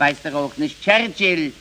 weiß doch auch nicht Churchill,